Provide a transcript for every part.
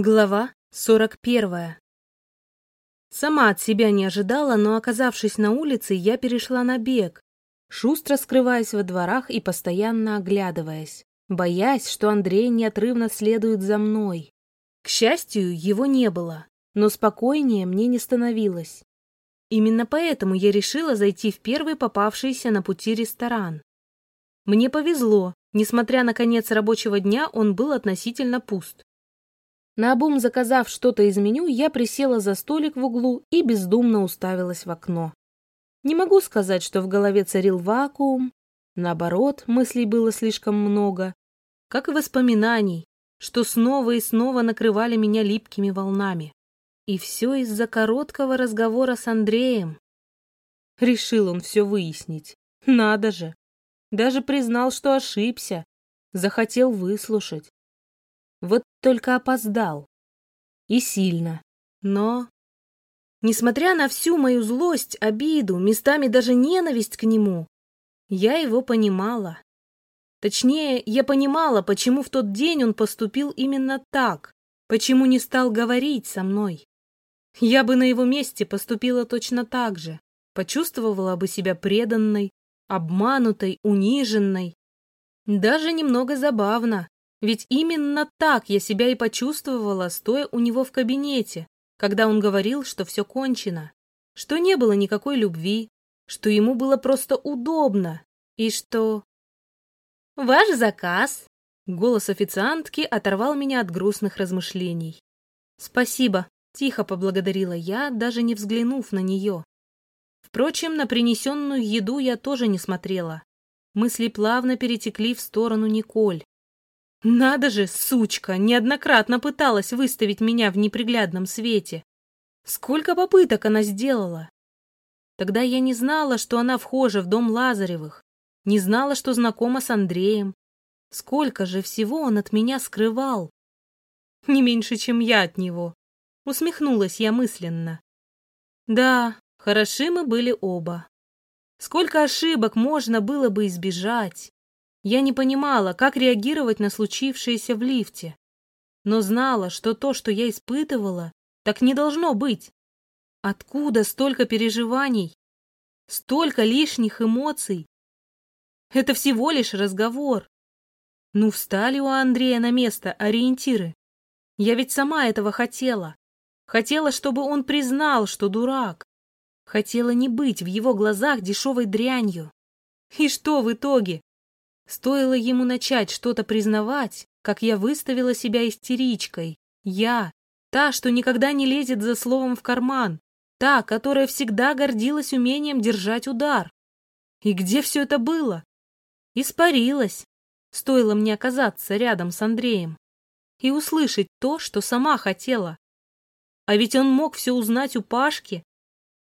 Глава 41. Сама от себя не ожидала, но, оказавшись на улице, я перешла на бег, шустро скрываясь во дворах и постоянно оглядываясь, боясь, что Андрей неотрывно следует за мной. К счастью, его не было, но спокойнее мне не становилось. Именно поэтому я решила зайти в первый попавшийся на пути ресторан. Мне повезло, несмотря на конец рабочего дня, он был относительно пуст. Наобум заказав что-то из меню, я присела за столик в углу и бездумно уставилась в окно. Не могу сказать, что в голове царил вакуум. Наоборот, мыслей было слишком много. Как и воспоминаний, что снова и снова накрывали меня липкими волнами. И все из-за короткого разговора с Андреем. Решил он все выяснить. Надо же. Даже признал, что ошибся. Захотел выслушать. Вот только опоздал. И сильно. Но... Несмотря на всю мою злость, обиду, местами даже ненависть к нему, я его понимала. Точнее, я понимала, почему в тот день он поступил именно так, почему не стал говорить со мной. Я бы на его месте поступила точно так же, почувствовала бы себя преданной, обманутой, униженной. Даже немного забавно, ведь именно так я себя и почувствовала, стоя у него в кабинете, когда он говорил, что все кончено, что не было никакой любви, что ему было просто удобно, и что... «Ваш заказ!» Голос официантки оторвал меня от грустных размышлений. «Спасибо», — тихо поблагодарила я, даже не взглянув на нее. Впрочем, на принесенную еду я тоже не смотрела. Мысли плавно перетекли в сторону Николь. Надо же, сучка, неоднократно пыталась выставить меня в неприглядном свете. Сколько попыток она сделала? Тогда я не знала, что она вхожа в дом Лазаревых, не знала, что знакома с Андреем. Сколько же всего он от меня скрывал? Не меньше, чем я от него. Усмехнулась я мысленно. Да, хороши мы были оба. Сколько ошибок можно было бы избежать. Я не понимала, как реагировать на случившееся в лифте, но знала, что то, что я испытывала, так не должно быть. Откуда столько переживаний? Столько лишних эмоций? Это всего лишь разговор. Ну, встали у Андрея на место ориентиры. Я ведь сама этого хотела. Хотела, чтобы он признал, что дурак. Хотела не быть в его глазах дешевой дрянью. И что в итоге? Стоило ему начать что-то признавать, как я выставила себя истеричкой. Я, та, что никогда не лезет за словом в карман, та, которая всегда гордилась умением держать удар. И где все это было? Испарилась. Стоило мне оказаться рядом с Андреем и услышать то, что сама хотела. А ведь он мог все узнать у Пашки,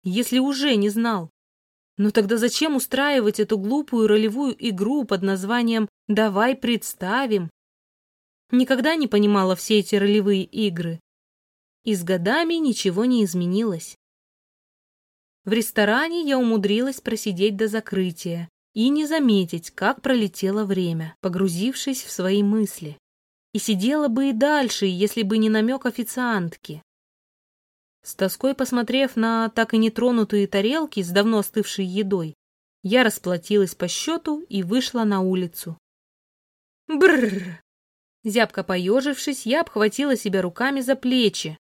если уже не знал. Но тогда зачем устраивать эту глупую ролевую игру под названием «Давай представим»? Никогда не понимала все эти ролевые игры. И с годами ничего не изменилось. В ресторане я умудрилась просидеть до закрытия и не заметить, как пролетело время, погрузившись в свои мысли. И сидела бы и дальше, если бы не намек официантки. С тоской посмотрев на так и нетронутые тарелки с давно остывшей едой, я расплатилась по счету и вышла на улицу. Бррр! Зябко поежившись, я обхватила себя руками за плечи.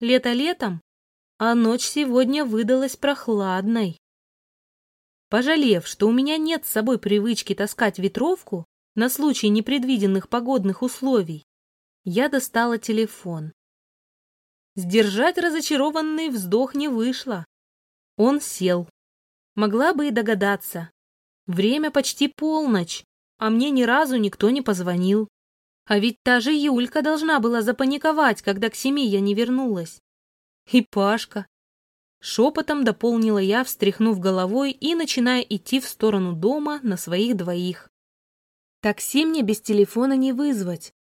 Лето летом, а ночь сегодня выдалась прохладной. Пожалев, что у меня нет с собой привычки таскать ветровку на случай непредвиденных погодных условий, я достала телефон. Сдержать разочарованный вздох не вышло. Он сел. Могла бы и догадаться. Время почти полночь, а мне ни разу никто не позвонил. А ведь та же Юлька должна была запаниковать, когда к семи я не вернулась. И Пашка. Шепотом дополнила я, встряхнув головой и начиная идти в сторону дома на своих двоих. Такси мне без телефона не вызвать.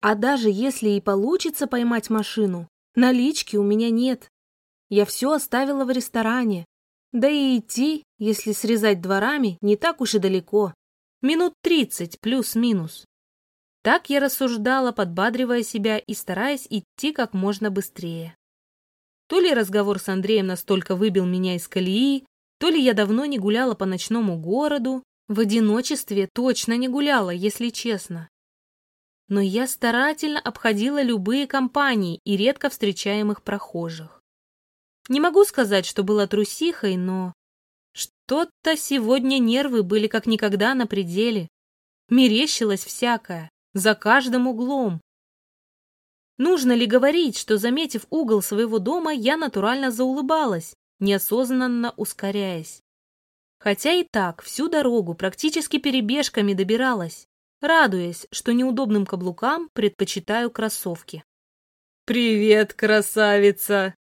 А даже если и получится поймать машину, Налички у меня нет. Я все оставила в ресторане. Да и идти, если срезать дворами, не так уж и далеко. Минут тридцать плюс-минус. Так я рассуждала, подбадривая себя и стараясь идти как можно быстрее. То ли разговор с Андреем настолько выбил меня из колеи, то ли я давно не гуляла по ночному городу, в одиночестве точно не гуляла, если честно. Но я старательно обходила любые компании и редко встречаемых прохожих. Не могу сказать, что была трусихой, но что-то сегодня нервы были как никогда на пределе. Мерещилось всякое, за каждым углом. Нужно ли говорить, что, заметив угол своего дома, я натурально заулыбалась, неосознанно ускоряясь. Хотя и так всю дорогу практически перебежками добиралась, радуясь, что неудобным каблукам предпочитаю кроссовки. «Привет, красавица!»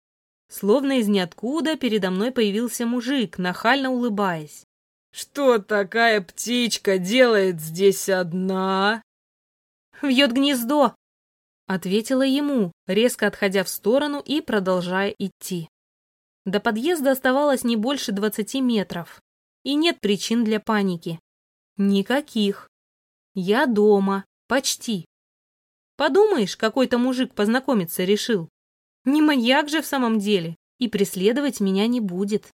Словно из ниоткуда передо мной появился мужик, нахально улыбаясь. «Что такая птичка делает здесь одна?» «Вьет гнездо!» Ответила ему, резко отходя в сторону и продолжая идти. До подъезда оставалось не больше двадцати метров. И нет причин для паники. Никаких. Я дома. Почти. Подумаешь, какой-то мужик познакомиться решил. Не маньяк же в самом деле, и преследовать меня не будет.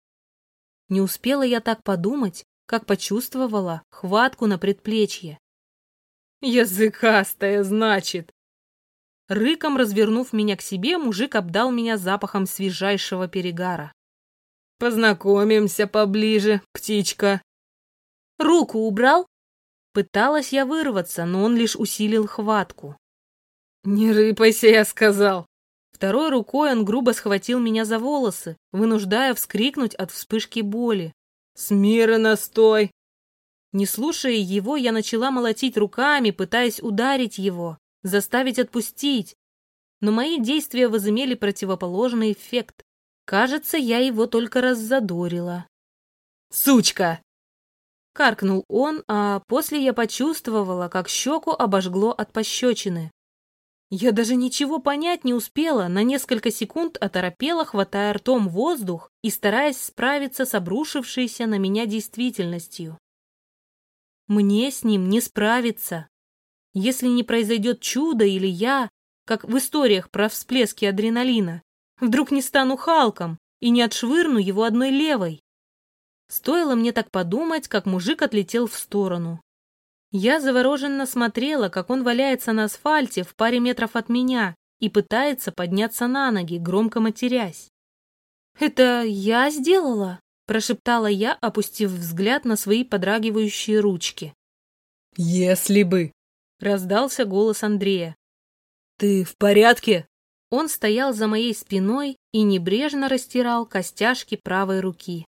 Не успела я так подумать, как почувствовала хватку на предплечье. «Языкастая, значит!» Рыком развернув меня к себе, мужик обдал меня запахом свежайшего перегара. «Познакомимся поближе, птичка!» «Руку убрал?» Пыталась я вырваться, но он лишь усилил хватку. «Не рыпайся, я сказал!» Второй рукой он грубо схватил меня за волосы, вынуждая вскрикнуть от вспышки боли. «Смирно стой!» Не слушая его, я начала молотить руками, пытаясь ударить его, заставить отпустить. Но мои действия возымели противоположный эффект. Кажется, я его только раззадорила. «Сучка!» Каркнул он, а после я почувствовала, как щеку обожгло от пощечины. Я даже ничего понять не успела, на несколько секунд оторопела, хватая ртом воздух и стараясь справиться с обрушившейся на меня действительностью. Мне с ним не справиться. Если не произойдет чудо или я, как в историях про всплески адреналина, вдруг не стану Халком и не отшвырну его одной левой. Стоило мне так подумать, как мужик отлетел в сторону. Я завороженно смотрела, как он валяется на асфальте в паре метров от меня и пытается подняться на ноги, громко матерясь. «Это я сделала?» – прошептала я, опустив взгляд на свои подрагивающие ручки. «Если бы!» – раздался голос Андрея. «Ты в порядке?» Он стоял за моей спиной и небрежно растирал костяшки правой руки.